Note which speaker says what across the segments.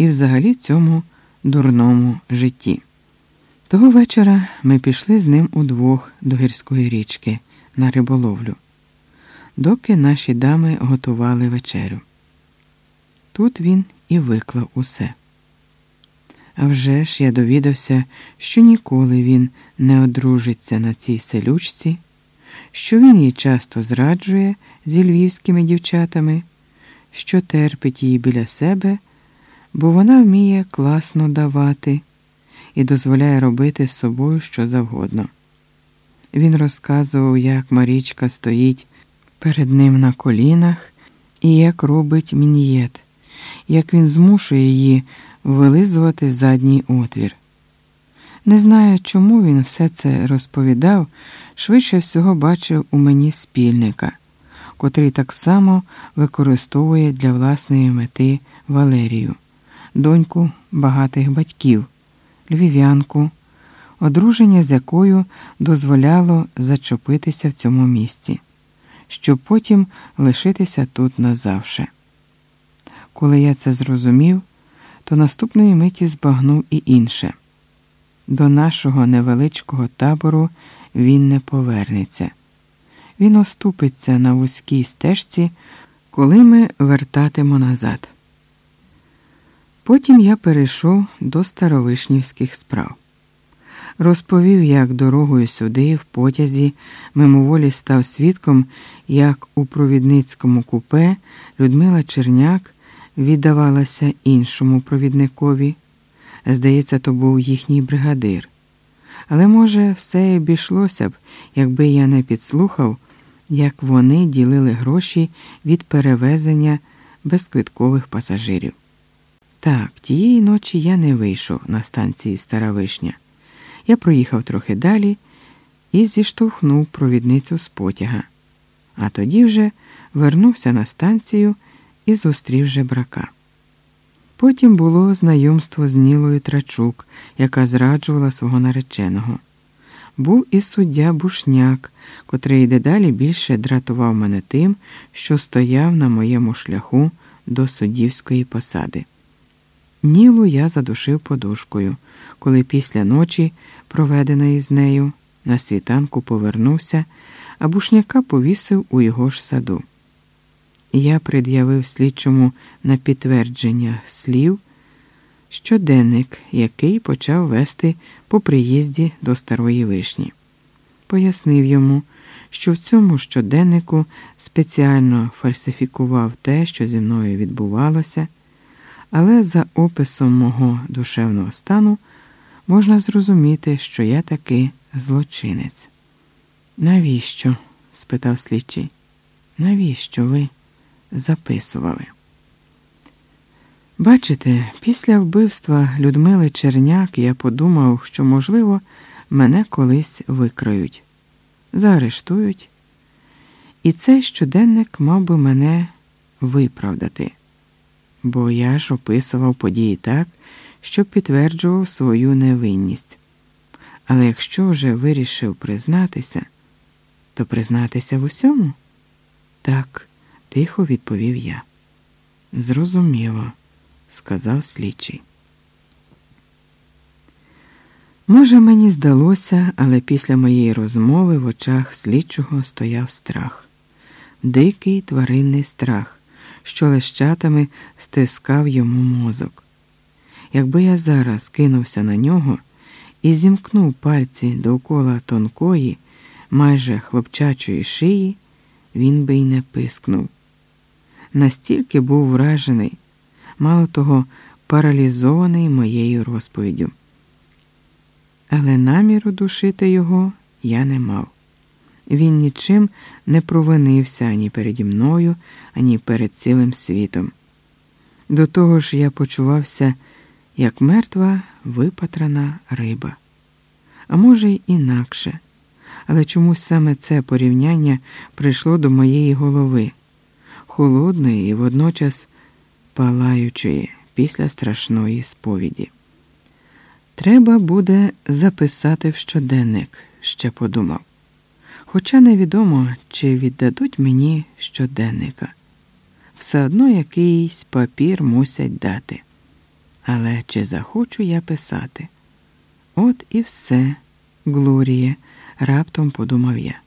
Speaker 1: і взагалі цьому дурному житті. Того вечора ми пішли з ним удвох до гірської річки на риболовлю, доки наші дами готували вечерю. Тут він і виклав усе. А вже ж я довідався, що ніколи він не одружиться на цій селючці, що він її часто зраджує зі львівськими дівчатами, що терпить її біля себе, бо вона вміє класно давати і дозволяє робити з собою що завгодно. Він розказував, як Марічка стоїть перед ним на колінах і як робить мінієт, як він змушує її вилизувати задній отвір. Не знаю, чому він все це розповідав, швидше всього бачив у мені спільника, котрий так само використовує для власної мети Валерію, доньку багатих батьків, львів'янку, одруження з якою дозволяло зачепитися в цьому місці, щоб потім лишитися тут назавше. Коли я це зрозумів, то наступної миті збагнув і інше. До нашого невеличкого табору він не повернеться. Він оступиться на вузькій стежці, коли ми вертатимо назад. Потім я перейшов до старовишнівських справ. Розповів, як дорогою сюди, в потязі, мимоволі став свідком, як у провідницькому купе Людмила Черняк віддавалася іншому провідникові. Здається, то був їхній бригадир. Але, може, все обійшлося б, якби я не підслухав, як вони ділили гроші від перевезення безквиткових пасажирів. Так, тієї ночі я не вийшов на станції Стара Вишня. Я проїхав трохи далі і зіштовхнув провідницю з потяга, а тоді вже вернувся на станцію і зустрів жебрака. Потім було знайомство з Нілою Трачук, яка зраджувала свого нареченого. Був і суддя Бушняк, котрий дедалі більше дратував мене тим, що стояв на моєму шляху до суддівської посади. Нілу я задушив подушкою, коли після ночі, проведеної з нею, на світанку повернувся, а бушняка повісив у його ж саду. Я пред'явив слідчому на підтвердження слів щоденник, який почав вести по приїзді до Старої Вишні. Пояснив йому, що в цьому щоденнику спеціально фальсифікував те, що зі мною відбувалося, але за описом мого душевного стану можна зрозуміти, що я таки злочинець. Навіщо? спитав слідчий. Навіщо ви? записували. Бачите, після вбивства Людмили Черняк я подумав, що, можливо, мене колись викроють, заарештують, і цей щоденник мав би мене виправдати, бо я ж описував події так, що підтверджував свою невинність. Але якщо вже вирішив признатися, то признатися в усьому? Так тихо відповів я. Зрозуміло, сказав слідчий. Може, мені здалося, але після моєї розмови в очах слідчого стояв страх, дикий тваринний страх, що лещатами стискав йому мозок. Якби я зараз кинувся на нього і зімкнув пальці довкола тонкої, майже хлопчачої шиї, він би й не пискнув настільки був вражений, мало того, паралізований моєю розповіддю. Але наміру душити його я не мав. Він нічим не провинився ані переді мною, ані перед цілим світом. До того ж, я почувався як мертва випатрана риба, а може, й інакше, але чомусь саме це порівняння прийшло до моєї голови холодної і водночас палаючої після страшної сповіді. Треба буде записати в щоденник, ще подумав. Хоча невідомо, чи віддадуть мені щоденника. Все одно якийсь папір мусять дати. Але чи захочу я писати? От і все, Глоріє, раптом подумав я.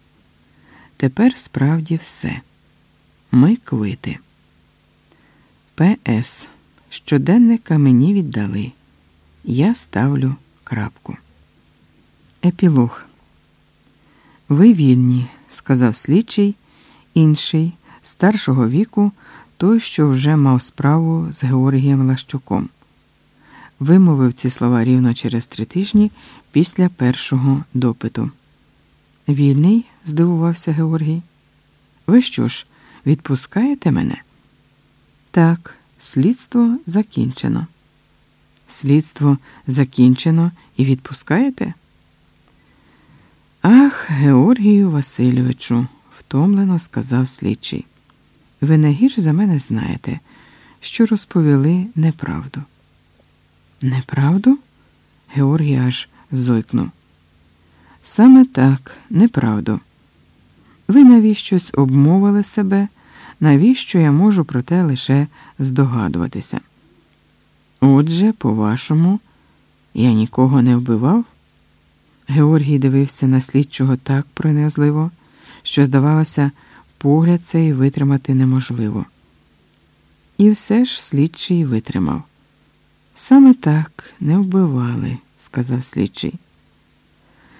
Speaker 1: Тепер справді все. Ми квити. П.С. Щоденника мені віддали. Я ставлю крапку. Епілог. Ви вільні, сказав слідчий, інший, старшого віку, той, що вже мав справу з Георгієм Лащуком. Вимовив ці слова рівно через три тижні після першого допиту. Вільний? здивувався Георгій. Ви що ж, відпускаєте мене? Так, слідство закінчено. Слідство закінчено і відпускаєте? Ах, Георгію Васильовичу, втомлено сказав слідчий. Ви не гірш за мене знаєте, що розповіли неправду. Неправду? Георгій аж зойкнув. Саме так, неправду. Ви навіщось обмовили себе, навіщо я можу про те лише здогадуватися. Отже, по-вашому, я нікого не вбивав? Георгій дивився на слідчого так пронизливо, що, здавалося, погляд цей витримати неможливо. І все ж слідчий витримав. Саме так не вбивали, сказав слідчий.